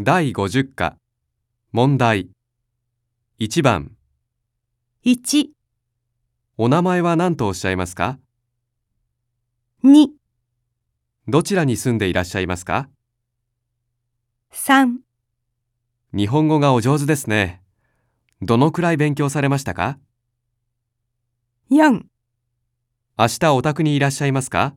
第50課。問題。1番。1、お名前は何とおっしゃいますか？2、どちらに住んでいらっしゃいますか？3、日本語がお上手ですね。どのくらい勉強されましたか？4明日お宅にいらっしゃいますか？